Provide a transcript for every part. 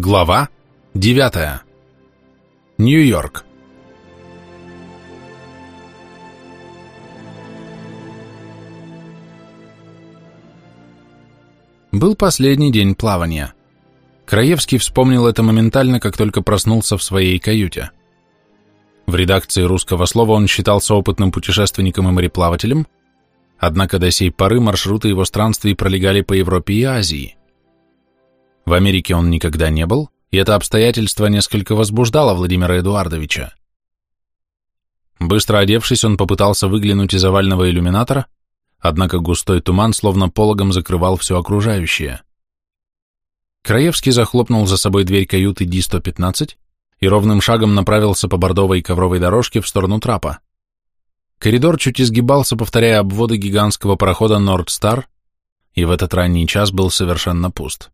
Глава 9. Нью-Йорк. Был последний день плавания. Краевский вспомнил это моментально, как только проснулся в своей каюте. В редакции русского слова он считался опытным путешественником и мореплавателем, однако до сей поры маршруты его странствий пролегали по Европе и Азии. В Америке он никогда не был, и это обстоятельство несколько возбуждало Владимира Эдуардовича. Быстро одевшись, он попытался выглянуть из овального иллюминатора, однако густой туман словно пологом закрывал все окружающее. Краевский захлопнул за собой дверь каюты Ди-115 и ровным шагом направился по бордовой ковровой дорожке в сторону трапа. Коридор чуть изгибался, повторяя обводы гигантского парохода «Нордстар», и в этот ранний час был совершенно пуст.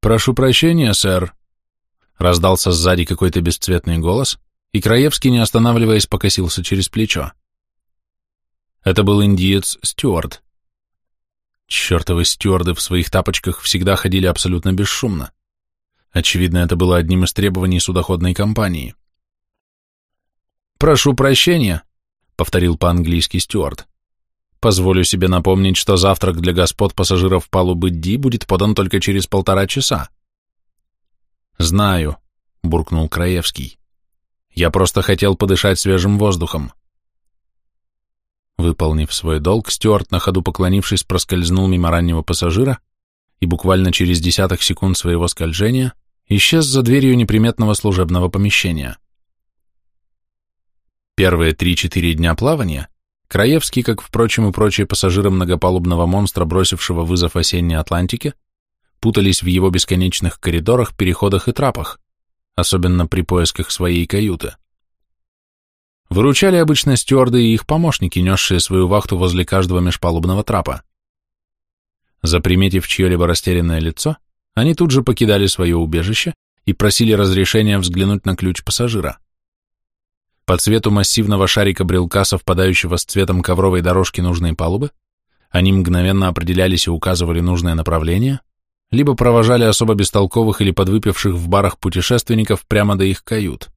«Прошу прощения, сэр», — раздался сзади какой-то бесцветный голос, и Краевский, не останавливаясь, покосился через плечо. Это был индиец Стюарт. Чертовы стюарды в своих тапочках всегда ходили абсолютно бесшумно. Очевидно, это было одним из требований судоходной компании. «Прошу прощения», — повторил по-английски Стюарт. Позволю себе напомнить, что завтрак для господ пассажиров палубы Ди будет подан только через полтора часа. Знаю, буркнул Краевский. Я просто хотел подышать свежим воздухом. Выполнив свой долг, Стюарт, на ходу поклонившись, проскользнул мимо раннего пассажира и буквально через десяток секунд своего скольжения исчез за дверью неприметного служебного помещения. Первые три-четыре дня плавания Краевский, как, впрочем, и прочие пассажиры многопалубного монстра, бросившего вызов осенней Атлантике, путались в его бесконечных коридорах, переходах и трапах, особенно при поисках своей каюты. Выручали обычно стюарды и их помощники, несшие свою вахту возле каждого межпалубного трапа. Заприметив чье-либо растерянное лицо, они тут же покидали свое убежище и просили разрешения взглянуть на ключ пассажира. По цвету массивного шарика брелка, совпадающего с цветом ковровой дорожки нужной палубы, они мгновенно определялись и указывали нужное направление, либо провожали особо бестолковых или подвыпивших в барах путешественников прямо до их кают.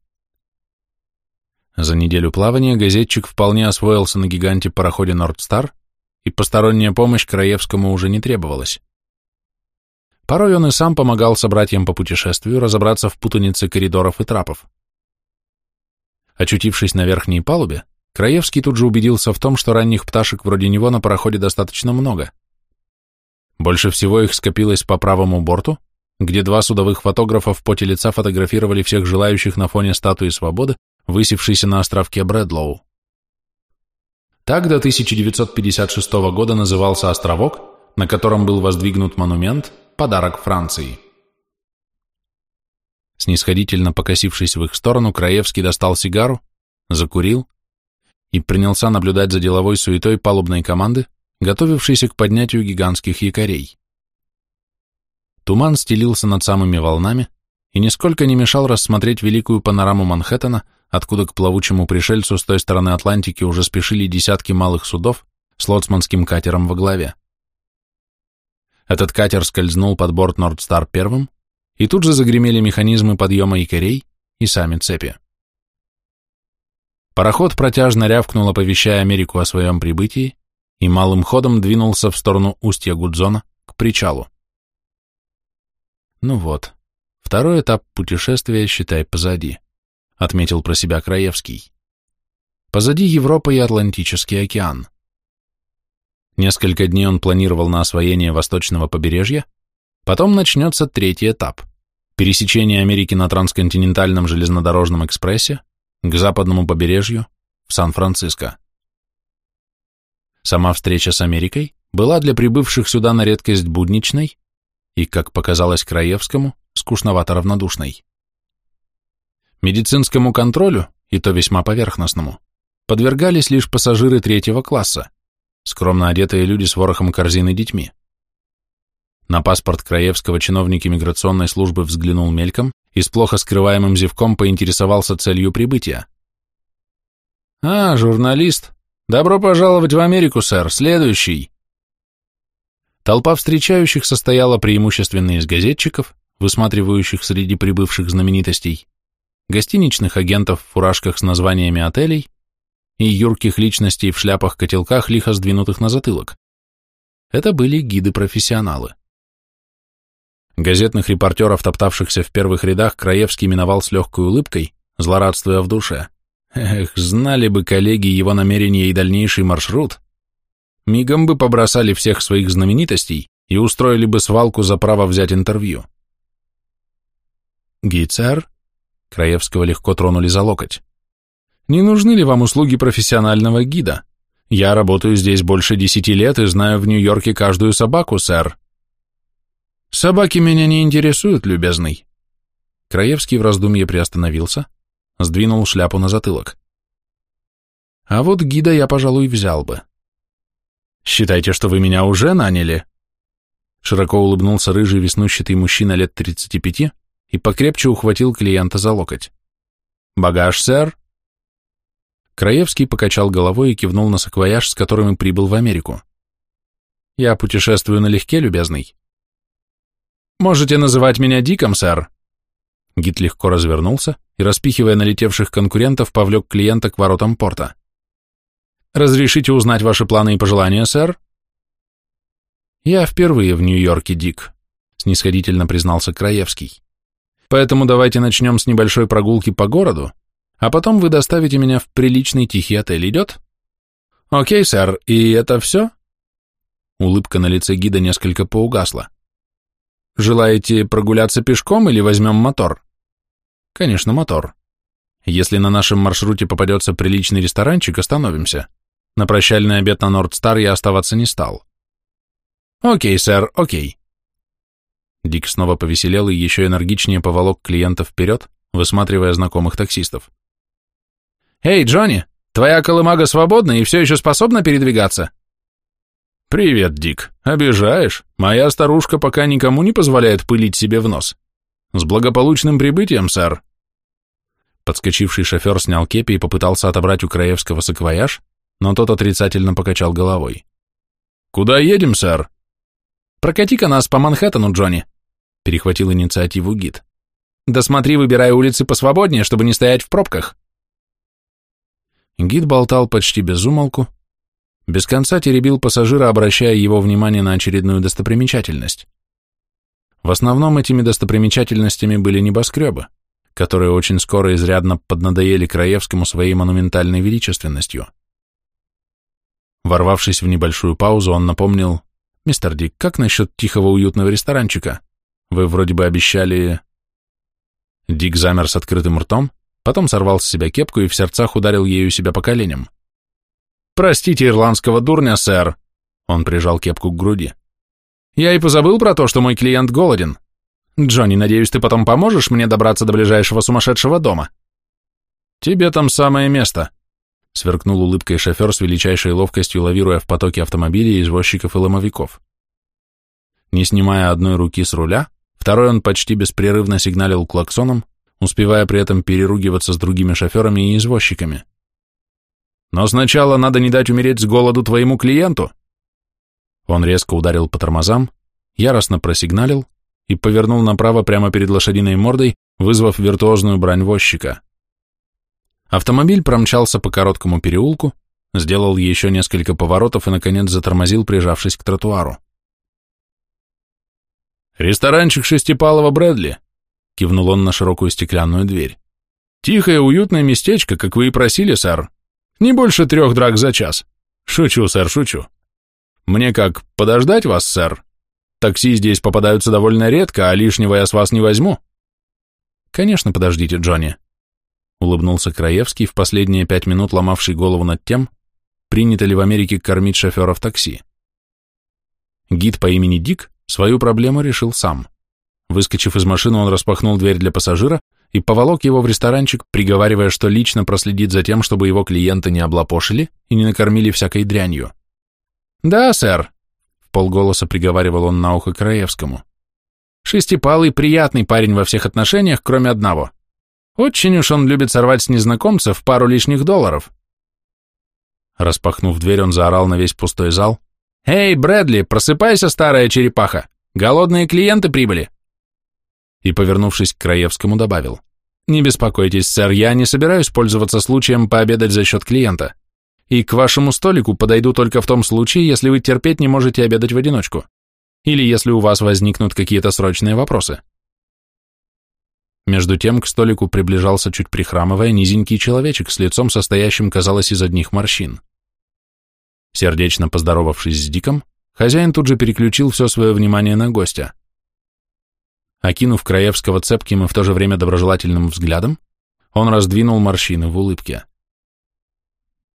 За неделю плавания газетчик вполне освоился на гиганте пароходе «Нордстар», и посторонняя помощь Краевскому уже не требовалась. Порой он и сам помогал собратьям по путешествию разобраться в путанице коридоров и трапов. Очутившись на верхней палубе, Краевский тут же убедился в том, что ранних пташек вроде него на пароходе достаточно много. Больше всего их скопилось по правому борту, где два судовых фотографа в поте лица фотографировали всех желающих на фоне статуи свободы, высевшейся на островке Брэдлоу. Так до 1956 года назывался островок, на котором был воздвигнут монумент «Подарок Франции». Снисходительно покосившись в их сторону, Краевский достал сигару, закурил и принялся наблюдать за деловой суетой палубной команды, готовившейся к поднятию гигантских якорей. Туман стелился над самыми волнами и нисколько не мешал рассмотреть великую панораму Манхэттена, откуда к плавучему пришельцу с той стороны Атлантики уже спешили десятки малых судов с лоцманским катером во главе. Этот катер скользнул под борт Нордстар первым, и тут же загремели механизмы подъема якорей и сами цепи. Пароход протяжно рявкнул, оповещая Америку о своем прибытии, и малым ходом двинулся в сторону устья Гудзона к причалу. Ну вот, второй этап путешествия, считай, позади, отметил про себя Краевский. Позади Европа и Атлантический океан. Несколько дней он планировал на освоение восточного побережья, потом начнется третий этап – пересечение Америки на трансконтинентальном железнодорожном экспрессе к западному побережью в Сан-Франциско. Сама встреча с Америкой была для прибывших сюда на редкость будничной и, как показалось Краевскому, скучновато равнодушной. Медицинскому контролю, и то весьма поверхностному, подвергались лишь пассажиры третьего класса, скромно одетые люди с ворохом корзины детьми. На паспорт Краевского чиновник иммиграционной службы взглянул мельком и с плохо скрываемым зевком поинтересовался целью прибытия. «А, журналист. Добро пожаловать в Америку, сэр. Следующий». Толпа встречающих состояла преимущественно из газетчиков, высматривающих среди прибывших знаменитостей, гостиничных агентов в фуражках с названиями отелей и юрких личностей в шляпах-котелках, лихо сдвинутых на затылок. Это были гиды-профессионалы. Газетных репортеров, топтавшихся в первых рядах, Краевский миновал с легкой улыбкой, злорадствуя в душе. Эх, знали бы коллеги его намерения и дальнейший маршрут. Мигом бы побросали всех своих знаменитостей и устроили бы свалку за право взять интервью. «Гицер?» Краевского легко тронули за локоть. «Не нужны ли вам услуги профессионального гида? Я работаю здесь больше десяти лет и знаю в Нью-Йорке каждую собаку, сэр». «Собаки меня не интересуют, любезный». Краевский в раздумье приостановился, сдвинул шляпу на затылок. «А вот гида я, пожалуй, взял бы». «Считайте, что вы меня уже наняли?» Широко улыбнулся рыжий веснущатый мужчина лет тридцати пяти и покрепче ухватил клиента за локоть. «Багаж, сэр?» Краевский покачал головой и кивнул на саквояж, с которым и прибыл в Америку. «Я путешествую налегке, любезный». «Можете называть меня Диком, сэр». Гид легко развернулся и, распихивая налетевших конкурентов, повлек клиента к воротам порта. «Разрешите узнать ваши планы и пожелания, сэр?» «Я впервые в Нью-Йорке, Дик», — снисходительно признался Краевский. «Поэтому давайте начнем с небольшой прогулки по городу, а потом вы доставите меня в приличный тихий отель. Идет? Окей, сэр, и это все? Улыбка на лице гида несколько поугасла. Желаете прогуляться пешком или возьмем мотор? Конечно, мотор. Если на нашем маршруте попадется приличный ресторанчик, остановимся. На прощальный обед на Нордстар я оставаться не стал. Окей, сэр, окей. Дик снова повеселел и еще энергичнее поволок клиента вперед, высматривая знакомых таксистов. «Эй, Джонни, твоя колымага свободна и все еще способна передвигаться?» «Привет, Дик. Обижаешь? Моя старушка пока никому не позволяет пылить себе в нос. С благополучным прибытием, сэр!» Подскочивший шофер снял кепи и попытался отобрать у Краевского саквояж, но тот отрицательно покачал головой. «Куда едем, сэр?» «Прокати-ка нас по Манхэттену, Джонни», — перехватил инициативу гид. «Да смотри, выбирай улицы посвободнее, чтобы не стоять в пробках». Гид болтал почти без умолку, без конца теребил пассажира, обращая его внимание на очередную достопримечательность. В основном этими достопримечательностями были небоскребы, которые очень скоро изрядно поднадоели Краевскому своей монументальной величественностью. Ворвавшись в небольшую паузу, он напомнил, «Мистер Дик, как насчет тихого уютного ресторанчика? Вы вроде бы обещали...» Дик замер с открытым ртом, потом сорвал с себя кепку и в сердцах ударил ею себя по коленям. «Простите ирландского дурня, сэр», — он прижал кепку к груди. «Я и позабыл про то, что мой клиент голоден. Джонни, надеюсь, ты потом поможешь мне добраться до ближайшего сумасшедшего дома?» «Тебе там самое место», — сверкнул улыбкой шофер с величайшей ловкостью, лавируя в потоке автомобилей, извозчиков и ломовиков. Не снимая одной руки с руля, второй он почти беспрерывно сигналил клаксоном, успевая при этом переругиваться с другими шоферами и извозчиками. «Но сначала надо не дать умереть с голоду твоему клиенту!» Он резко ударил по тормозам, яростно просигналил и повернул направо прямо перед лошадиной мордой, вызвав виртуозную брань возчика. Автомобиль промчался по короткому переулку, сделал еще несколько поворотов и, наконец, затормозил, прижавшись к тротуару. «Ресторанчик Шестипалова Брэдли», — кивнул он на широкую стеклянную дверь. «Тихое, уютное местечко, как вы и просили, сэр. Не больше трех драк за час. Шучу, сэр, шучу. Мне как, подождать вас, сэр? Такси здесь попадаются довольно редко, а лишнего я с вас не возьму». «Конечно, подождите, Джонни», — улыбнулся Краевский, в последние пять минут ломавший голову над тем, принято ли в Америке кормить шоферов такси. Гид по имени Дик свою проблему решил сам. Выскочив из машины, он распахнул дверь для пассажира и поволок его в ресторанчик, приговаривая, что лично проследит за тем, чтобы его клиенты не облапошили и не накормили всякой дрянью. «Да, сэр», — в полголоса приговаривал он на ухо Краевскому. «Шестипалый приятный парень во всех отношениях, кроме одного. Очень уж он любит сорвать с незнакомцев пару лишних долларов». Распахнув дверь, он заорал на весь пустой зал, «Эй, Брэдли, просыпайся, старая черепаха! Голодные клиенты прибыли!» И, повернувшись к Краевскому, добавил. «Не беспокойтесь, сэр, я не собираюсь пользоваться случаем пообедать за счет клиента. И к вашему столику подойду только в том случае, если вы терпеть не можете обедать в одиночку. Или если у вас возникнут какие-то срочные вопросы». Между тем к столику приближался чуть прихрамывая низенький человечек с лицом, состоящим, казалось, из одних морщин. Сердечно поздоровавшись с Диком, хозяин тут же переключил все свое внимание на гостя. Окинув Краевского цепким и в то же время доброжелательным взглядом, он раздвинул морщины в улыбке.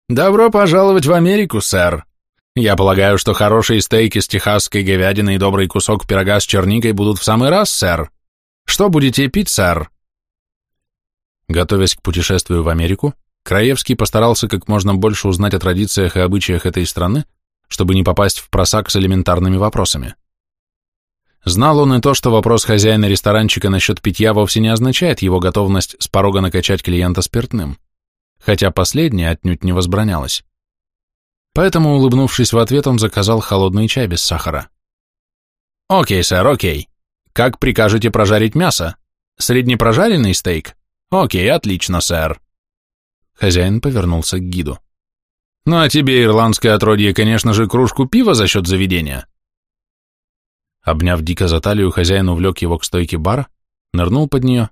«Добро пожаловать в Америку, сэр. Я полагаю, что хорошие стейки с техасской говядиной и добрый кусок пирога с черникой будут в самый раз, сэр. Что будете пить, сэр?» Готовясь к путешествию в Америку, Краевский постарался как можно больше узнать о традициях и обычаях этой страны, чтобы не попасть в просак с элементарными вопросами. Знал он и то, что вопрос хозяина ресторанчика насчет питья вовсе не означает его готовность с порога накачать клиента спиртным, хотя последнее отнюдь не возбранялось. Поэтому, улыбнувшись в ответ, он заказал холодный чай без сахара. «Окей, сэр, окей. Как прикажете прожарить мясо? Среднепрожаренный стейк? Окей, отлично, сэр». Хозяин повернулся к гиду. «Ну а тебе, ирландское отродье, конечно же, кружку пива за счет заведения». Обняв дико за талию, хозяин увлек его к стойке бара, нырнул под нее,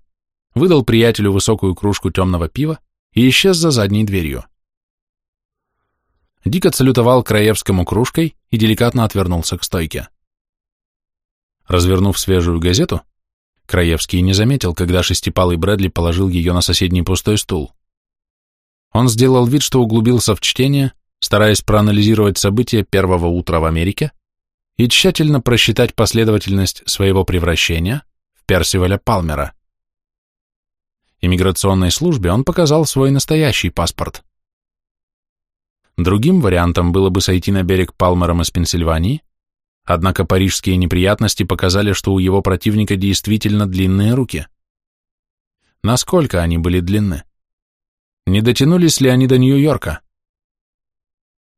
выдал приятелю высокую кружку темного пива и исчез за задней дверью. Дик отсалютовал Краевскому кружкой и деликатно отвернулся к стойке. Развернув свежую газету, Краевский не заметил, когда шестипалый Брэдли положил ее на соседний пустой стул. Он сделал вид, что углубился в чтение, стараясь проанализировать события первого утра в Америке и тщательно просчитать последовательность своего превращения в Персиваля Палмера. Иммиграционной службе он показал свой настоящий паспорт. Другим вариантом было бы сойти на берег Палмером из Пенсильвании, однако парижские неприятности показали, что у его противника действительно длинные руки. Насколько они были длинны? Не дотянулись ли они до Нью-Йорка?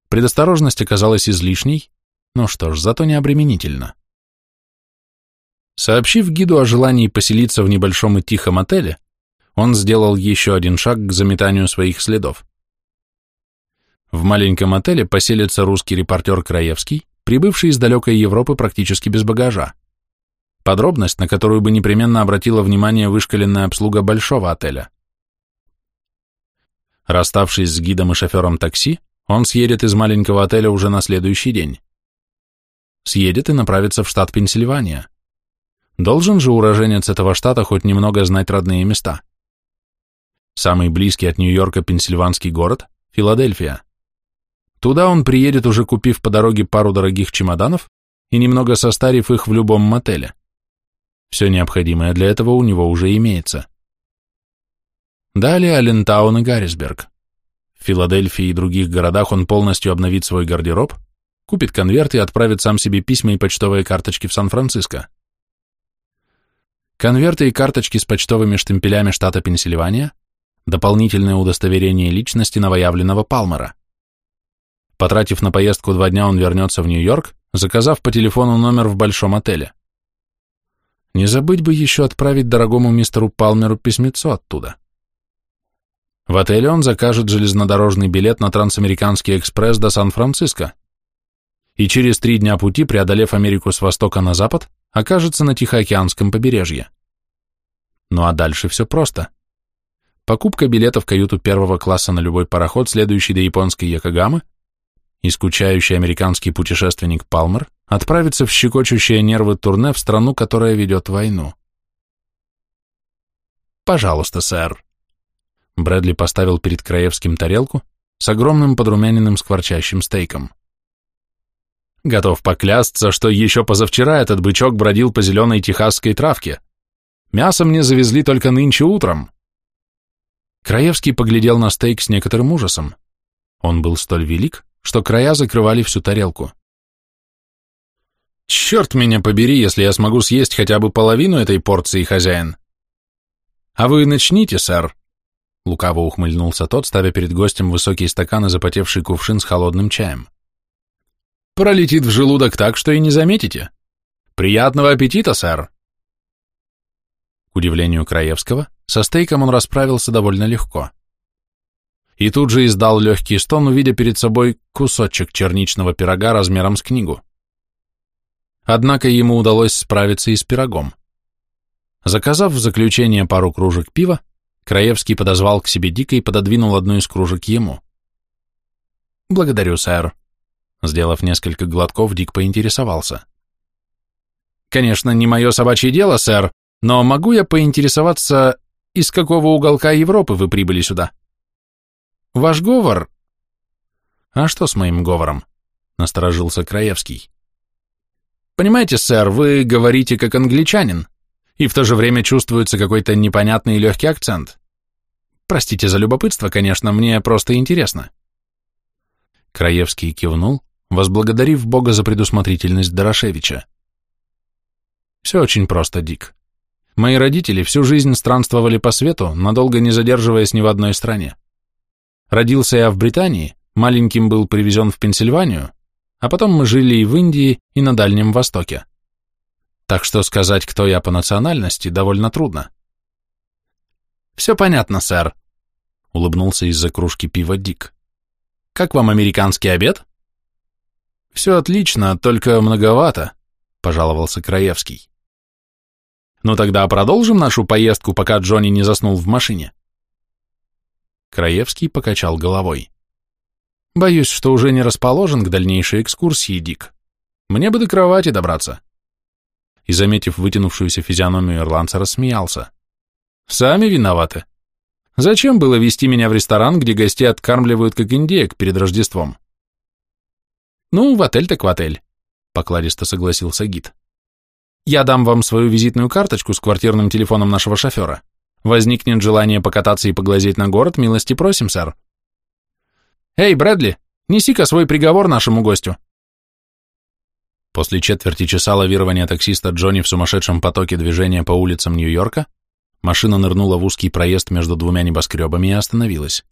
Предосторожность оказалась излишней, но что ж, зато не обременительно. Сообщив гиду о желании поселиться в небольшом и тихом отеле, он сделал еще один шаг к заметанию своих следов. В маленьком отеле поселится русский репортер Краевский, прибывший из далекой Европы практически без багажа. Подробность, на которую бы непременно обратила внимание вышкаленная обслуга большого отеля. Расставшись с гидом и шофером такси, он съедет из маленького отеля уже на следующий день. Съедет и направится в штат Пенсильвания. Должен же уроженец этого штата хоть немного знать родные места. Самый близкий от Нью-Йорка пенсильванский город – Филадельфия. Туда он приедет, уже купив по дороге пару дорогих чемоданов и немного состарив их в любом мотеле. Все необходимое для этого у него уже имеется. Далее Алентаун и Гаррисберг. В Филадельфии и других городах он полностью обновит свой гардероб, купит конверт и отправит сам себе письма и почтовые карточки в Сан-Франциско. Конверты и карточки с почтовыми штемпелями штата Пенсильвания – дополнительное удостоверение личности новоявленного Палмера. Потратив на поездку два дня, он вернется в Нью-Йорк, заказав по телефону номер в большом отеле. Не забыть бы еще отправить дорогому мистеру Палмеру письмецо оттуда. В отеле он закажет железнодорожный билет на Трансамериканский экспресс до Сан-Франциско и через три дня пути, преодолев Америку с востока на запад, окажется на Тихоокеанском побережье. Ну а дальше все просто. Покупка билета в каюту первого класса на любой пароход, следующий до японской Якогамы, и скучающий американский путешественник Палмер отправится в щекочущее нервы турне в страну, которая ведет войну. «Пожалуйста, сэр», Брэдли поставил перед Краевским тарелку с огромным подрумяненным скворчащим стейком. Готов поклясться, что еще позавчера этот бычок бродил по зеленой техасской травке. Мясо мне завезли только нынче утром. Краевский поглядел на стейк с некоторым ужасом. Он был столь велик, что края закрывали всю тарелку. «Черт меня побери, если я смогу съесть хотя бы половину этой порции, хозяин!» «А вы начните, сэр», Лукаво ухмыльнулся тот, ставя перед гостем высокий стакан и запотевший кувшин с холодным чаем. Пролетит в желудок так, что и не заметите. Приятного аппетита, сэр. К удивлению Краевского, со стейком он расправился довольно легко. И тут же издал легкий стон, увидя перед собой кусочек черничного пирога размером с книгу. Однако ему удалось справиться и с пирогом. Заказав в заключение пару кружек пива, Краевский подозвал к себе Дика и пододвинул одну из кружек ему. «Благодарю, сэр», Сделав несколько глотков, Дик поинтересовался. «Конечно, не мое собачье дело, сэр, но могу я поинтересоваться, из какого уголка Европы вы прибыли сюда?» «Ваш говор...» «А что с моим говором?» — насторожился Краевский. «Понимаете, сэр, вы говорите как англичанин, и в то же время чувствуется какой-то непонятный легкий акцент. Простите за любопытство, конечно, мне просто интересно». Краевский кивнул, возблагодарив Бога за предусмотрительность Дорошевича. Все очень просто, Дик. Мои родители всю жизнь странствовали по свету, надолго не задерживаясь ни в одной стране. Родился я в Британии, маленьким был привезен в Пенсильванию, а потом мы жили и в Индии, и на Дальнем Востоке. Так что сказать, кто я по национальности, довольно трудно. «Все понятно, сэр», — улыбнулся из-за кружки пива Дик. «Как вам американский обед?» «Все отлично, только многовато», — пожаловался Краевский. «Ну тогда продолжим нашу поездку, пока Джонни не заснул в машине». Краевский покачал головой. «Боюсь, что уже не расположен к дальнейшей экскурсии, Дик. Мне бы до кровати добраться». И, заметив вытянувшуюся физиономию ирландца, рассмеялся. «Сами виноваты. Зачем было вести меня в ресторан, где гостей откармливают как индеек перед Рождеством?» «Ну, в отель так в отель», — покладисто согласился гид. «Я дам вам свою визитную карточку с квартирным телефоном нашего шофера. Возникнет желание покататься и поглазеть на город, милости просим, сэр». «Эй, Брэдли, неси-ка свой приговор нашему гостю». После четверти часа лавирования таксиста Джонни в сумасшедшем потоке движения по улицам Нью-Йорка, машина нырнула в узкий проезд между двумя небоскребами и остановилась.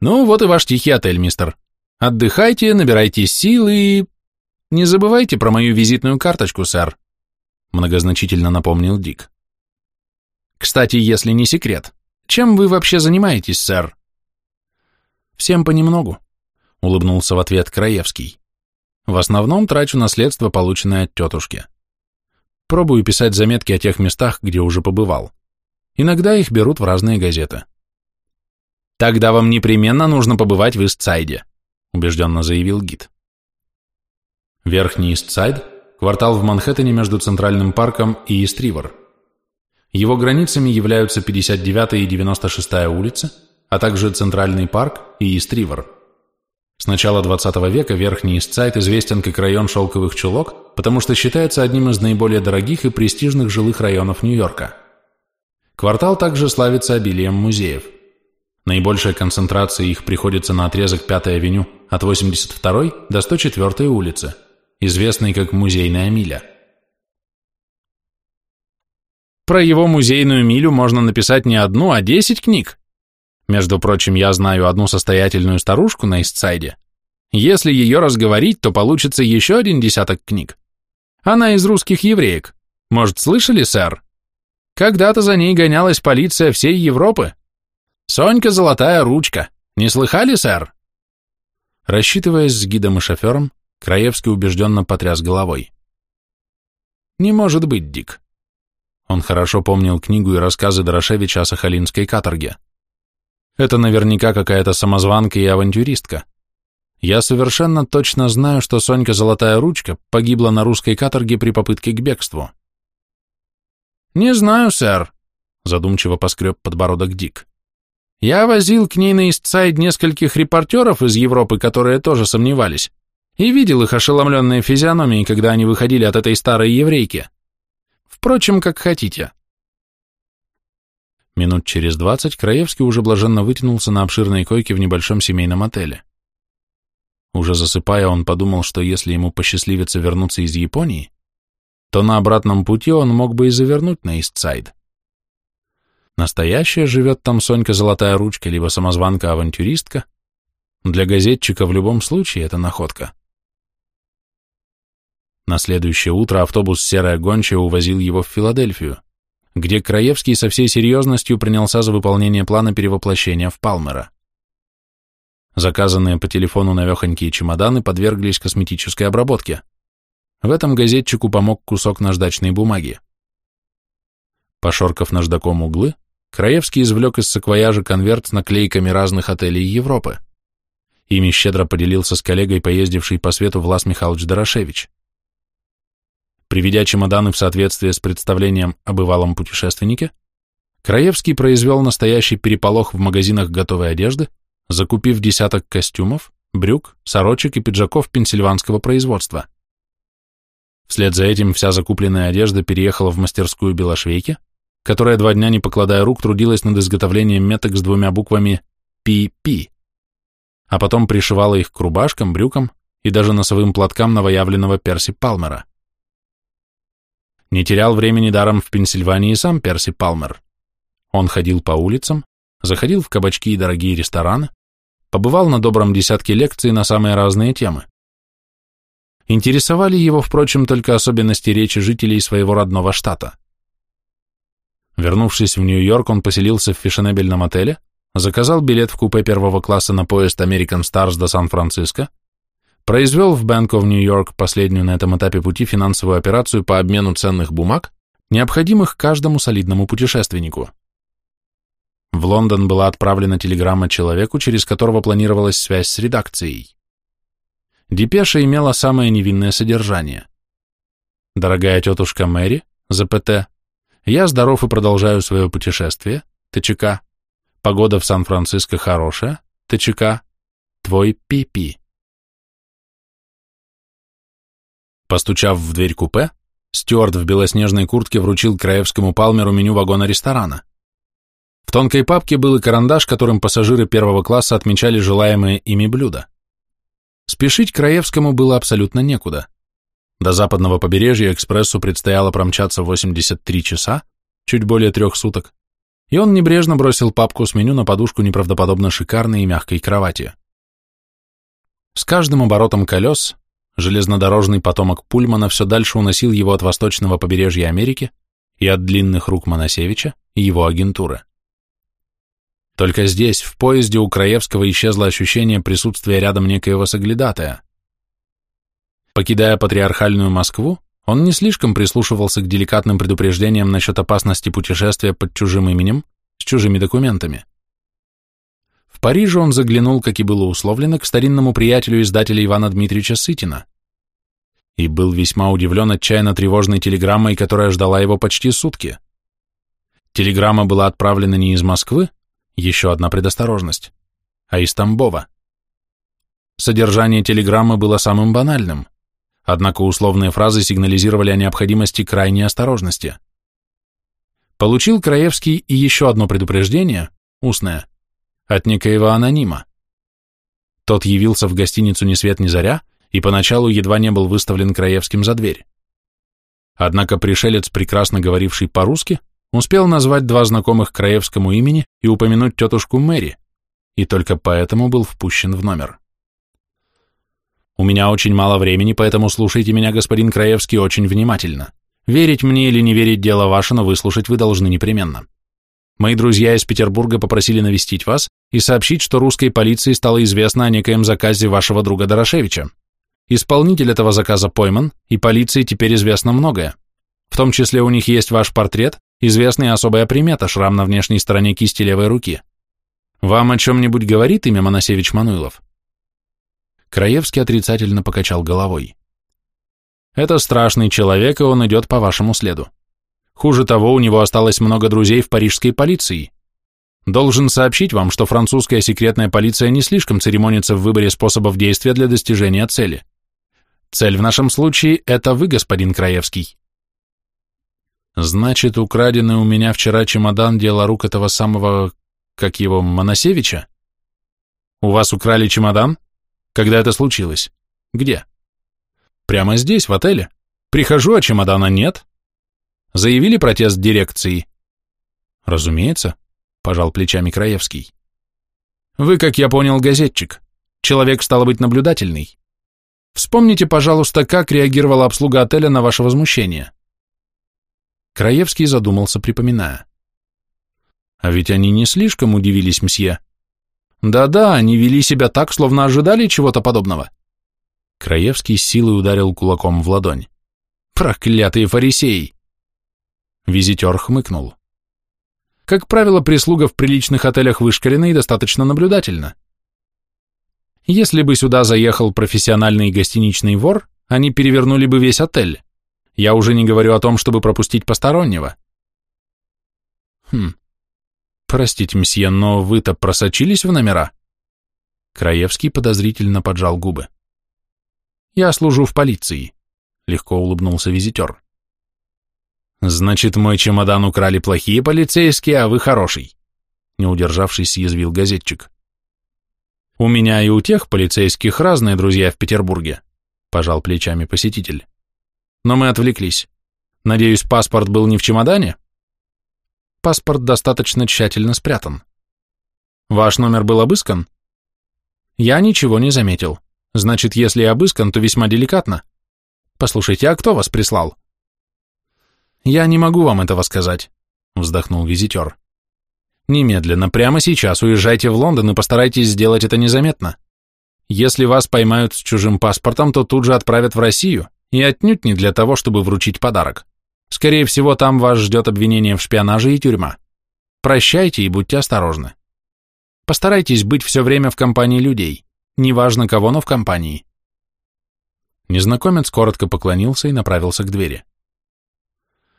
«Ну, вот и ваш тихий отель, мистер», Отдыхайте, набирайте сил и... Не забывайте про мою визитную карточку, сэр, многозначительно напомнил Дик. Кстати, если не секрет, чем вы вообще занимаетесь, сэр? Всем понемногу, улыбнулся в ответ Краевский. В основном трачу наследство, полученное от тетушки. Пробую писать заметки о тех местах, где уже побывал. Иногда их берут в разные газеты. Тогда вам непременно нужно побывать в Истсайде убежденно заявил гид. Верхний Истсайд – квартал в Манхэттене между Центральным парком и Ист-Ривер. Его границами являются 59 и 96 улицы, а также Центральный парк и Ист-Ривер. С начала 20 века Верхний Истсайд известен как район шелковых чулок, потому что считается одним из наиболее дорогих и престижных жилых районов Нью-Йорка. Квартал также славится обилием музеев. Наибольшая концентрация их приходится на отрезок 5-й авеню от 82-й до 104-й улицы, известной как Музейная миля. Про его музейную милю можно написать не одну, а десять книг. Между прочим, я знаю одну состоятельную старушку на Истсайде. Если ее разговорить, то получится еще один десяток книг. Она из русских евреек. Может, слышали, сэр? Когда-то за ней гонялась полиция всей Европы. «Сонька золотая ручка! Не слыхали, сэр?» Рассчитываясь с гидом и шофером, Краевский убежденно потряс головой. «Не может быть, Дик». Он хорошо помнил книгу и рассказы Дорошевича о сахалинской каторге. Это наверняка какая-то самозванка и авантюристка. Я совершенно точно знаю, что Сонька Золотая Ручка погибла на русской каторге при попытке к бегству. «Не знаю, сэр», — задумчиво поскреб подбородок Дик. Я возил к ней на Истсайд нескольких репортеров из Европы, которые тоже сомневались, и видел их ошеломленные физиономии, когда они выходили от этой старой еврейки. Впрочем, как хотите. Минут через двадцать Краевский уже блаженно вытянулся на обширной койке в небольшом семейном отеле. Уже засыпая, он подумал, что если ему посчастливится вернуться из Японии, то на обратном пути он мог бы и завернуть на Истсайд. Настоящая живет там Сонька Золотая Ручка, либо самозванка-авантюристка. Для газетчика в любом случае это находка. На следующее утро автобус «Серая гончая» увозил его в Филадельфию, где Краевский со всей серьезностью принялся за выполнение плана перевоплощения в Палмера. Заказанные по телефону навехонькие чемоданы подверглись косметической обработке. В этом газетчику помог кусок наждачной бумаги. Пошоркав наждаком углы, Краевский извлек из саквояжа конверт с наклейками разных отелей Европы. Ими щедро поделился с коллегой, поездившей по свету Влас Михайлович Дорошевич. Приведя чемоданы в соответствие с представлением о бывалом путешественнике, Краевский произвел настоящий переполох в магазинах готовой одежды, закупив десяток костюмов, брюк, сорочек и пиджаков пенсильванского производства. Вслед за этим вся закупленная одежда переехала в мастерскую Белошвейки, которая два дня, не покладая рук, трудилась над изготовлением меток с двумя буквами «Пи-Пи», а потом пришивала их к рубашкам, брюкам и даже носовым платкам новоявленного Перси Палмера. Не терял времени даром в Пенсильвании сам Перси Палмер. Он ходил по улицам, заходил в кабачки и дорогие рестораны, побывал на добром десятке лекций на самые разные темы. Интересовали его, впрочем, только особенности речи жителей своего родного штата. Вернувшись в Нью-Йорк, он поселился в фешенебельном отеле, заказал билет в купе первого класса на поезд American Stars до Сан-Франциско, произвел в Bank of New York последнюю на этом этапе пути финансовую операцию по обмену ценных бумаг, необходимых каждому солидному путешественнику. В Лондон была отправлена телеграмма человеку, через которого планировалась связь с редакцией. Депеша имела самое невинное содержание. «Дорогая тетушка Мэри, ЗПТ, я здоров и продолжаю свое путешествие, ТЧК. Погода в Сан-Франциско хорошая, ТЧК. Твой Пипи». Постучав в дверь купе, стюард в белоснежной куртке вручил Краевскому Палмеру меню вагона ресторана. В тонкой папке был и карандаш, которым пассажиры первого класса отмечали желаемые ими блюда. Спешить Краевскому было абсолютно некуда. До западного побережья экспрессу предстояло промчаться 83 часа, чуть более трех суток, и он небрежно бросил папку с меню на подушку неправдоподобно шикарной и мягкой кровати. С каждым оборотом колес железнодорожный потомок Пульмана все дальше уносил его от восточного побережья Америки и от длинных рук Моносевича и его агентуры. Только здесь, в поезде у Краевского исчезло ощущение присутствия рядом некоего соглядатая. Покидая патриархальную Москву, он не слишком прислушивался к деликатным предупреждениям насчет опасности путешествия под чужим именем, с чужими документами. В Париже он заглянул, как и было условлено, к старинному приятелю издателя Ивана Дмитриевича Сытина и был весьма удивлен отчаянно тревожной телеграммой, которая ждала его почти сутки. Телеграмма была отправлена не из Москвы, еще одна предосторожность. А из Тамбова. Содержание телеграммы было самым банальным, однако условные фразы сигнализировали о необходимости крайней осторожности. Получил Краевский и еще одно предупреждение, устное, от некоего анонима. Тот явился в гостиницу ни свет ни заря и поначалу едва не был выставлен Краевским за дверь. Однако пришелец, прекрасно говоривший по-русски, Успел назвать два знакомых Краевскому имени и упомянуть тетушку Мэри, и только поэтому был впущен в номер. У меня очень мало времени, поэтому слушайте меня, господин Краевский, очень внимательно. Верить мне или не верить – дело ваше, но выслушать вы должны непременно. Мои друзья из Петербурга попросили навестить вас и сообщить, что русской полиции стало известно о некоем заказе вашего друга Дорошевича. Исполнитель этого заказа пойман, и полиции теперь известно многое. В том числе у них есть ваш портрет Известная особая примета – шрам на внешней стороне кисти левой руки. Вам о чем-нибудь говорит имя Моносевич Мануилов? Краевский отрицательно покачал головой. Это страшный человек, и он идет по вашему следу. Хуже того, у него осталось много друзей в парижской полиции. Должен сообщить вам, что французская секретная полиция не слишком церемонится в выборе способов действия для достижения цели. Цель в нашем случае – это вы, господин Краевский. Значит, украденный у меня вчера чемодан – дело рук этого самого, как его, Моносевича? У вас украли чемодан? Когда это случилось? Где? Прямо здесь, в отеле. Прихожу, а чемодана нет. Заявили протест дирекции? Разумеется, пожал плечами Краевский. Вы, как я понял, газетчик. Человек, стало быть, наблюдательный. Вспомните, пожалуйста, как реагировала обслуга отеля на ваше возмущение. Краевский задумался, припоминая. А ведь они не слишком удивились мсье. Да-да, они вели себя так, словно ожидали чего-то подобного. Краевский с силой ударил кулаком в ладонь. Проклятые фарисеи! Визитер хмыкнул. Как правило, прислуга в приличных отелях вышкалена и достаточно наблюдательна. Если бы сюда заехал профессиональный гостиничный вор, они перевернули бы весь отель. Я уже не говорю о том, чтобы пропустить постороннего. Хм. Простите, мсье, но вы-то просочились в номера? Краевский подозрительно поджал губы. Я служу в полиции, легко улыбнулся визитер. Значит, мой чемодан украли плохие полицейские, а вы хороший, не удержавшись, съязвил газетчик. У меня и у тех полицейских разные друзья в Петербурге, пожал плечами посетитель. Но мы отвлеклись. Надеюсь, паспорт был не в чемодане? Паспорт достаточно тщательно спрятан. Ваш номер был обыскан? Я ничего не заметил. Значит, если обыскан, то весьма деликатно. Послушайте, а кто вас прислал? Я не могу вам этого сказать, вздохнул визитер. Немедленно, прямо сейчас уезжайте в Лондон и постарайтесь сделать это незаметно. Если вас поймают с чужим паспортом, то тут же отправят в Россию, и отнюдь не для того, чтобы вручить подарок. Скорее всего, там вас ждет обвинение в шпионаже и тюрьма. Прощайте и будьте осторожны. Постарайтесь быть все время в компании людей, неважно кого, но в компании. Незнакомец коротко поклонился и направился к двери.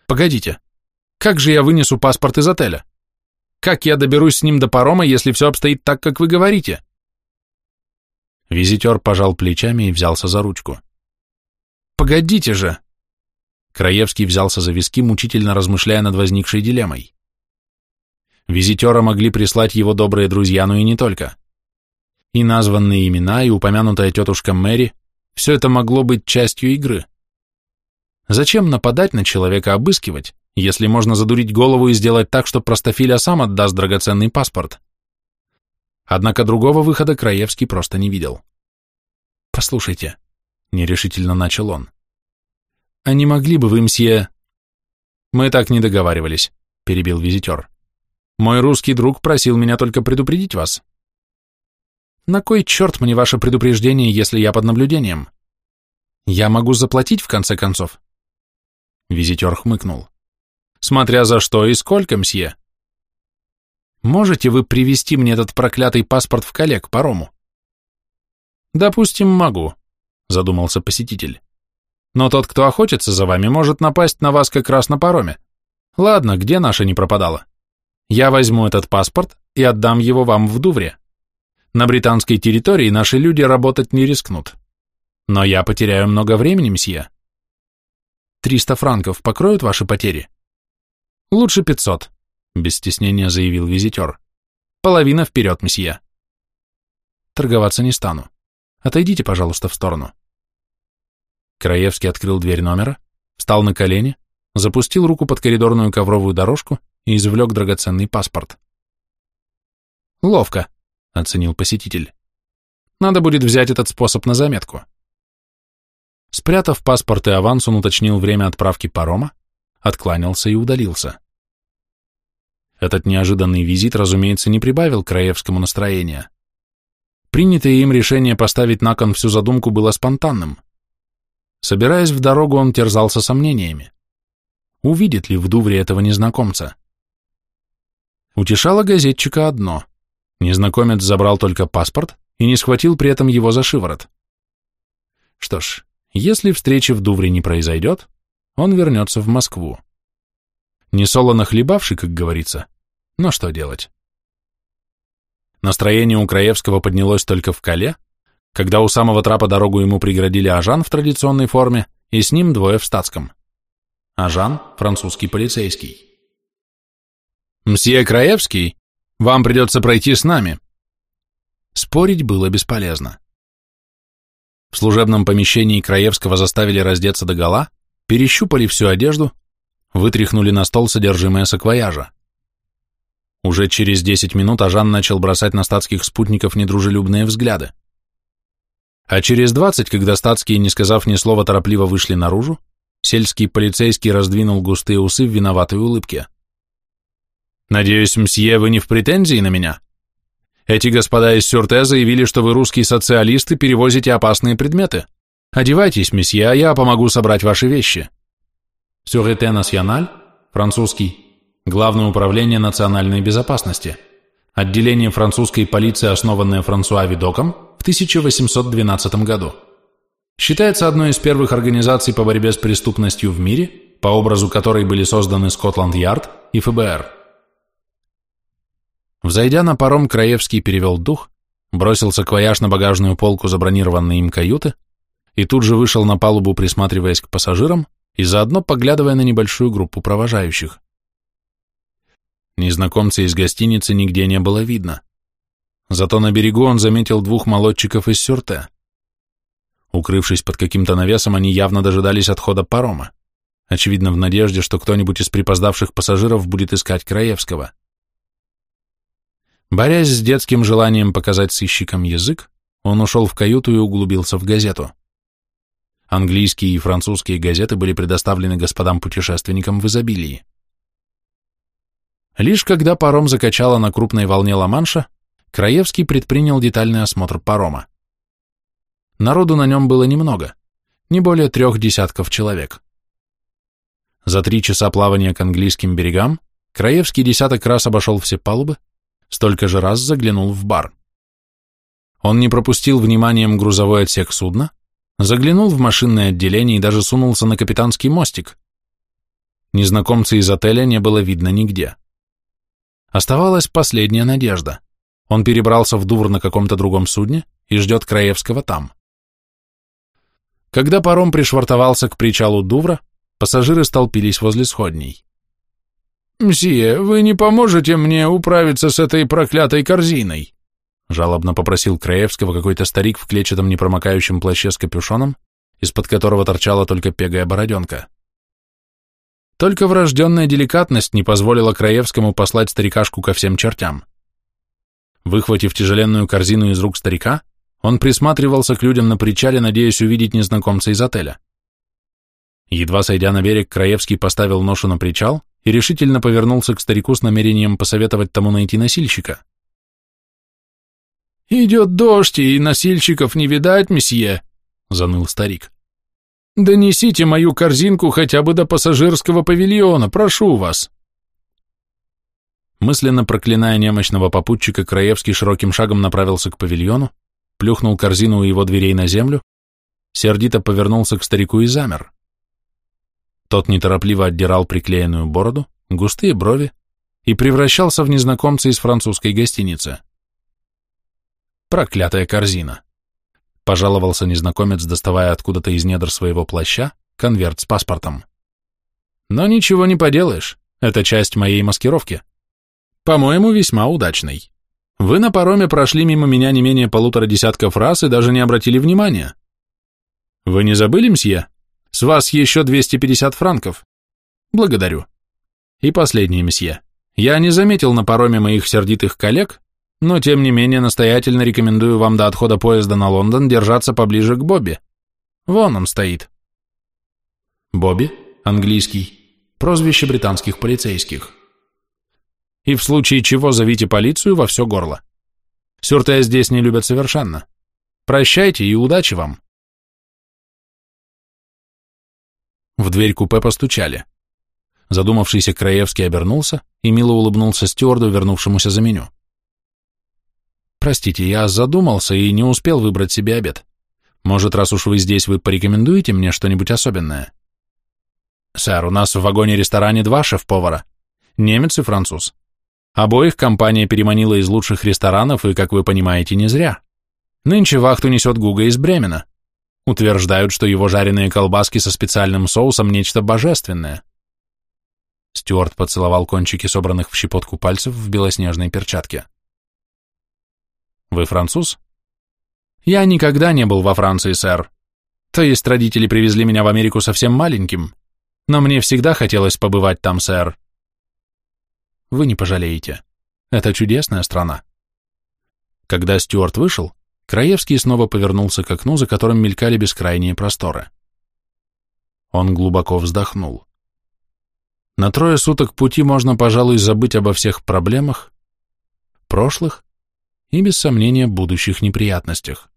Погодите, как же я вынесу паспорт из отеля? Как я доберусь с ним до парома, если все обстоит так, как вы говорите? Визитер пожал плечами и взялся за ручку. Погодите же! Краевский взялся за виски, мучительно размышляя над возникшей дилеммой. Визитера могли прислать его добрые друзья, но и не только. И названные имена, и упомянутая тетушка Мэри – все это могло быть частью игры. Зачем нападать на человека, обыскивать, если можно задурить голову и сделать так, что простофиля сам отдаст драгоценный паспорт. Однако другого выхода Краевский просто не видел. «Послушайте», — нерешительно начал он, — «а не могли бы вы, мсье...» «Мы так не договаривались», — перебил визитер. «Мой русский друг просил меня только предупредить вас». «На кой черт мне ваше предупреждение, если я под наблюдением? Я могу заплатить, в конце концов?» Визитер хмыкнул. Смотря за что и сколько, мсье. Можете вы привести мне этот проклятый паспорт в коллег парому? Допустим, могу, задумался посетитель. Но тот, кто охотится за вами, может напасть на вас как раз на пароме. Ладно, где наша не пропадала? Я возьму этот паспорт и отдам его вам в Дувре. На британской территории наши люди работать не рискнут. Но я потеряю много времени, мсье. Триста франков покроют ваши потери? Лучше пятьсот, без стеснения заявил визитер. Половина вперед, месье. Торговаться не стану. Отойдите, пожалуйста, в сторону. Краевский открыл дверь номера, встал на колени, запустил руку под коридорную ковровую дорожку и извлек драгоценный паспорт. «Ловко», — оценил посетитель. «Надо будет взять этот способ на заметку». Спрятав паспорт и аванс, он уточнил время отправки парома, откланялся и удалился. Этот неожиданный визит, разумеется, не прибавил Краевскому настроения. Принятое им решение поставить на кон всю задумку было спонтанным. Собираясь в дорогу, он терзался сомнениями. Увидит ли в Дувре этого незнакомца? Утешало газетчика одно. Незнакомец забрал только паспорт и не схватил при этом его за шиворот. Что ж, если встречи в Дувре не произойдет, он вернется в Москву. Не солоно хлебавший, как говорится, но что делать? Настроение у Краевского поднялось только в Кале, когда у самого трапа дорогу ему преградили Ажан в традиционной форме и с ним двое в статском. Ажан – французский полицейский. «Мсье Краевский, вам придется пройти с нами». Спорить было бесполезно. В служебном помещении Краевского заставили раздеться догола, перещупали всю одежду, вытряхнули на стол содержимое саквояжа. Уже через десять минут Ажан начал бросать на статских спутников недружелюбные взгляды. А через двадцать, когда статские, не сказав ни слова, торопливо вышли наружу, сельский полицейский раздвинул густые усы в виноватой улыбке. «Надеюсь, мсье, вы не в претензии на меня? Эти господа из Сюрте заявили, что вы русские социалисты перевозите опасные предметы. Одевайтесь, месье, а я помогу собрать ваши вещи». Сюрете Националь, французский, Главное управление национальной безопасности, отделение французской полиции, основанное Франсуа Видоком 1812 году. Считается одной из первых организаций по борьбе с преступностью в мире, по образу которой были созданы Скотланд-Ярд и ФБР. Взойдя на паром, Краевский перевел дух, бросил саквояж на багажную полку забронированной им каюты и тут же вышел на палубу, присматриваясь к пассажирам и заодно поглядывая на небольшую группу провожающих. Незнакомца из гостиницы нигде не было видно. Зато на берегу он заметил двух молодчиков из сюрте. Укрывшись под каким-то навесом, они явно дожидались отхода парома, очевидно в надежде, что кто-нибудь из припоздавших пассажиров будет искать Краевского. Борясь с детским желанием показать сыщикам язык, он ушел в каюту и углубился в газету. Английские и французские газеты были предоставлены господам-путешественникам в изобилии. Лишь когда паром закачало на крупной волне Ла-Манша, Краевский предпринял детальный осмотр парома. Народу на нем было немного, не более трех десятков человек. За три часа плавания к английским берегам Краевский десяток раз обошел все палубы, столько же раз заглянул в бар. Он не пропустил вниманием грузовой отсек судна, заглянул в машинное отделение и даже сунулся на капитанский мостик. Незнакомца из отеля не было видно нигде. Оставалась последняя надежда. Он перебрался в Дувр на каком-то другом судне и ждет Краевского там. Когда паром пришвартовался к причалу Дувра, пассажиры столпились возле сходней. «Мсье, вы не поможете мне управиться с этой проклятой корзиной?» жалобно попросил Краевского какой-то старик в клетчатом непромокающем плаще с капюшоном, из-под которого торчала только пегая бороденка. Только врожденная деликатность не позволила Краевскому послать старикашку ко всем чертям. Выхватив тяжеленную корзину из рук старика, он присматривался к людям на причале, надеясь увидеть незнакомца из отеля. Едва сойдя на берег, Краевский поставил ношу на причал и решительно повернулся к старику с намерением посоветовать тому найти носильщика. «Идет дождь, и носильщиков не видать, месье», — заныл старик. Донесите мою корзинку хотя бы до пассажирского павильона, прошу вас. Мысленно проклиная немощного попутчика, Краевский широким шагом направился к павильону, плюхнул корзину у его дверей на землю, сердито повернулся к старику и замер. Тот неторопливо отдирал приклеенную бороду, густые брови и превращался в незнакомца из французской гостиницы. Проклятая корзина пожаловался незнакомец, доставая откуда-то из недр своего плаща конверт с паспортом. Но ничего не поделаешь, это часть моей маскировки. По-моему, весьма удачной. Вы на пароме прошли мимо меня не менее полутора десятков раз и даже не обратили внимания. Вы не забыли, мсье? С вас еще 250 франков. Благодарю. И последнее, мсье. Я не заметил на пароме моих сердитых коллег, но тем не менее настоятельно рекомендую вам до отхода поезда на Лондон держаться поближе к Бобби. Вон он стоит. Бобби, английский, прозвище британских полицейских. И в случае чего зовите полицию во все горло. Сюрте здесь не любят совершенно. Прощайте и удачи вам. В дверь купе постучали. Задумавшийся Краевский обернулся и мило улыбнулся стюарду, вернувшемуся за меню. Простите, я задумался и не успел выбрать себе обед. Может, раз уж вы здесь, вы порекомендуете мне что-нибудь особенное? Сэр, у нас в вагоне-ресторане два шеф-повара. Немец и француз. Обоих компания переманила из лучших ресторанов, и, как вы понимаете, не зря. Нынче вахту несет Гуга из Бремена. Утверждают, что его жареные колбаски со специальным соусом – нечто божественное. Стюарт поцеловал кончики собранных в щепотку пальцев в белоснежной перчатке. Вы француз? Я никогда не был во Франции, сэр. То есть родители привезли меня в Америку совсем маленьким, но мне всегда хотелось побывать там, сэр. Вы не пожалеете. Это чудесная страна. Когда Стюарт вышел, Краевский снова повернулся к окну, за которым мелькали бескрайние просторы. Он глубоко вздохнул. На трое суток пути можно, пожалуй, забыть обо всех проблемах, прошлых и, без сомнения, будущих неприятностях.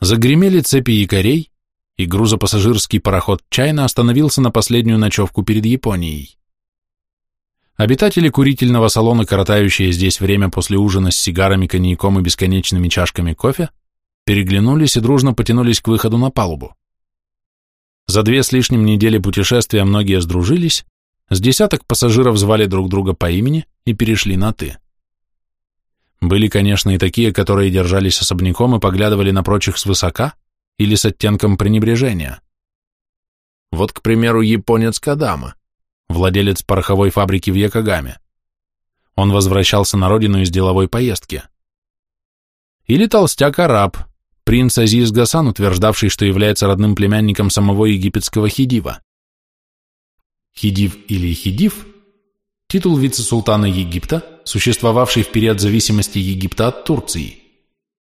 Загремели цепи якорей, и грузопассажирский пароход «Чайна» остановился на последнюю ночевку перед Японией. Обитатели курительного салона, коротающие здесь время после ужина с сигарами, коньяком и бесконечными чашками кофе, переглянулись и дружно потянулись к выходу на палубу. За две с лишним недели путешествия многие сдружились, с десяток пассажиров звали друг друга по имени и перешли на «ты». Были, конечно, и такие, которые держались особняком и поглядывали на прочих свысока или с оттенком пренебрежения. Вот, к примеру, японец Кадама, владелец пороховой фабрики в Якогаме. Он возвращался на родину из деловой поездки. Или толстяк-араб, принц Азиз Гасан, утверждавший, что является родным племянником самого египетского Хидива. Хидив или Хидив – титул вице-султана Египта, существовавший в период зависимости Египта от Турции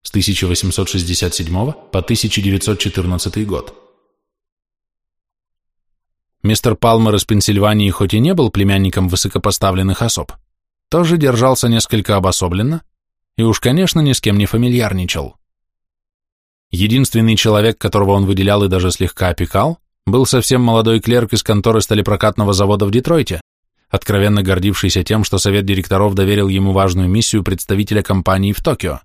с 1867 по 1914 год. Мистер Палмер из Пенсильвании хоть и не был племянником высокопоставленных особ, тоже держался несколько обособленно и уж, конечно, ни с кем не фамильярничал. Единственный человек, которого он выделял и даже слегка опекал, был совсем молодой клерк из конторы сталепрокатного завода в Детройте, откровенно гордившийся тем, что совет директоров доверил ему важную миссию представителя компании в Токио.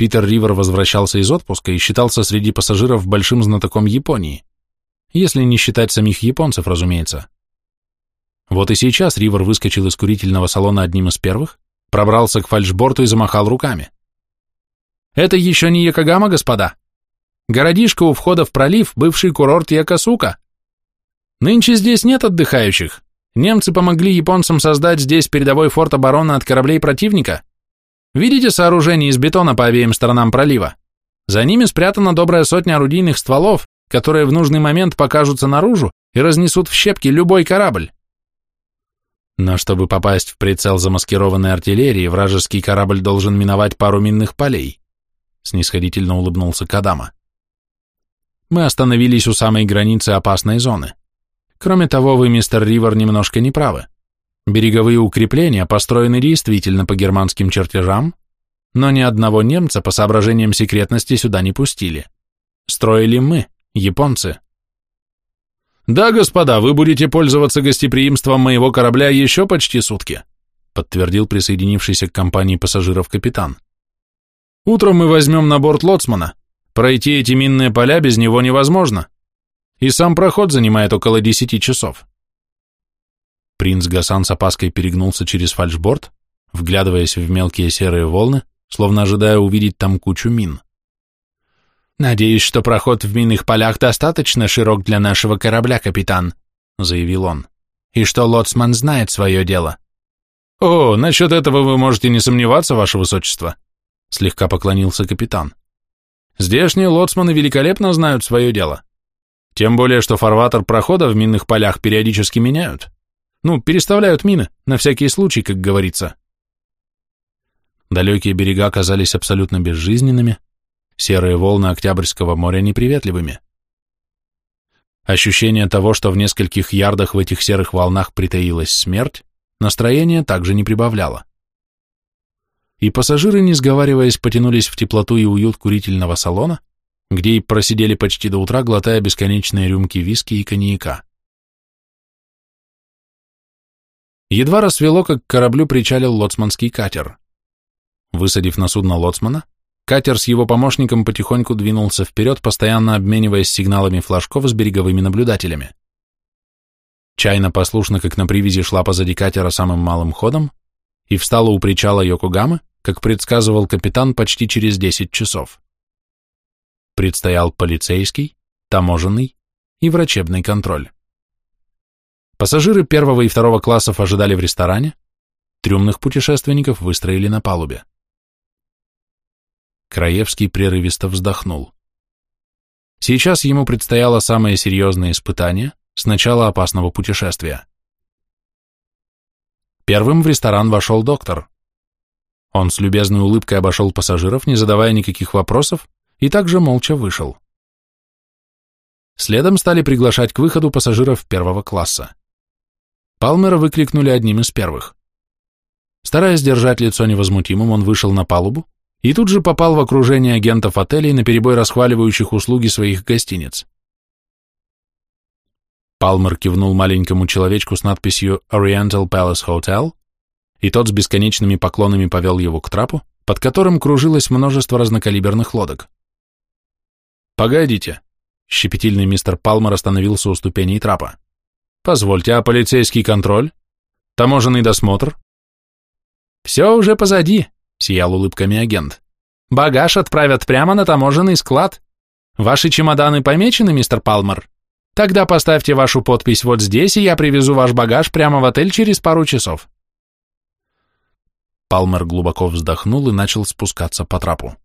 Питер Ривер возвращался из отпуска и считался среди пассажиров большим знатоком Японии, если не считать самих японцев, разумеется. Вот и сейчас Ривер выскочил из курительного салона одним из первых, пробрался к фальшборту и замахал руками. «Это еще не Якогама, господа!» Городишко у входа в пролив, бывший курорт Якосука. Нынче здесь нет отдыхающих. Немцы помогли японцам создать здесь передовой форт обороны от кораблей противника. Видите сооружение из бетона по обеим сторонам пролива? За ними спрятана добрая сотня орудийных стволов, которые в нужный момент покажутся наружу и разнесут в щепки любой корабль. Но чтобы попасть в прицел замаскированной артиллерии, вражеский корабль должен миновать пару минных полей, снисходительно улыбнулся Кадама мы остановились у самой границы опасной зоны. Кроме того, вы, мистер Ривер, немножко неправы. Береговые укрепления построены действительно по германским чертежам, но ни одного немца по соображениям секретности сюда не пустили. Строили мы, японцы. «Да, господа, вы будете пользоваться гостеприимством моего корабля еще почти сутки», подтвердил присоединившийся к компании пассажиров капитан. «Утром мы возьмем на борт лоцмана, Пройти эти минные поля без него невозможно. И сам проход занимает около десяти часов. Принц Гасан с опаской перегнулся через фальшборд, вглядываясь в мелкие серые волны, словно ожидая увидеть там кучу мин. «Надеюсь, что проход в минных полях достаточно широк для нашего корабля, капитан», — заявил он, «и что лоцман знает свое дело». «О, насчет этого вы можете не сомневаться, ваше высочество», — слегка поклонился капитан. Здешние лоцманы великолепно знают свое дело. Тем более, что фарватер прохода в минных полях периодически меняют. Ну, переставляют мины, на всякий случай, как говорится. Далекие берега казались абсолютно безжизненными, серые волны Октябрьского моря неприветливыми. Ощущение того, что в нескольких ярдах в этих серых волнах притаилась смерть, настроение также не прибавляло и пассажиры, не сговариваясь, потянулись в теплоту и уют курительного салона, где и просидели почти до утра, глотая бесконечные рюмки виски и коньяка. Едва рассвело, как к кораблю причалил лоцманский катер. Высадив на судно лоцмана, катер с его помощником потихоньку двинулся вперед, постоянно обмениваясь сигналами флажков с береговыми наблюдателями. Чайна послушно, как на привязи, шла позади катера самым малым ходом и встала у причала Йокогамы, как предсказывал капитан, почти через 10 часов. Предстоял полицейский, таможенный и врачебный контроль. Пассажиры первого и второго классов ожидали в ресторане, трюмных путешественников выстроили на палубе. Краевский прерывисто вздохнул. Сейчас ему предстояло самое серьезное испытание с начала опасного путешествия. Первым в ресторан вошел доктор. Он с любезной улыбкой обошел пассажиров, не задавая никаких вопросов, и также молча вышел. Следом стали приглашать к выходу пассажиров первого класса. Палмера выкликнули одним из первых. Стараясь держать лицо невозмутимым, он вышел на палубу и тут же попал в окружение агентов отелей, наперебой расхваливающих услуги своих гостиниц. Палмер кивнул маленькому человечку с надписью Oriental Palace Hotel, и тот с бесконечными поклонами повел его к трапу, под которым кружилось множество разнокалиберных лодок. «Погодите», — щепетильный мистер Палмер остановился у ступеней трапа. «Позвольте, а полицейский контроль? Таможенный досмотр?» «Все уже позади», — сиял улыбками агент. «Багаж отправят прямо на таможенный склад. Ваши чемоданы помечены, мистер Палмер?» Тогда поставьте вашу подпись вот здесь, и я привезу ваш багаж прямо в отель через пару часов. Палмер глубоко вздохнул и начал спускаться по трапу.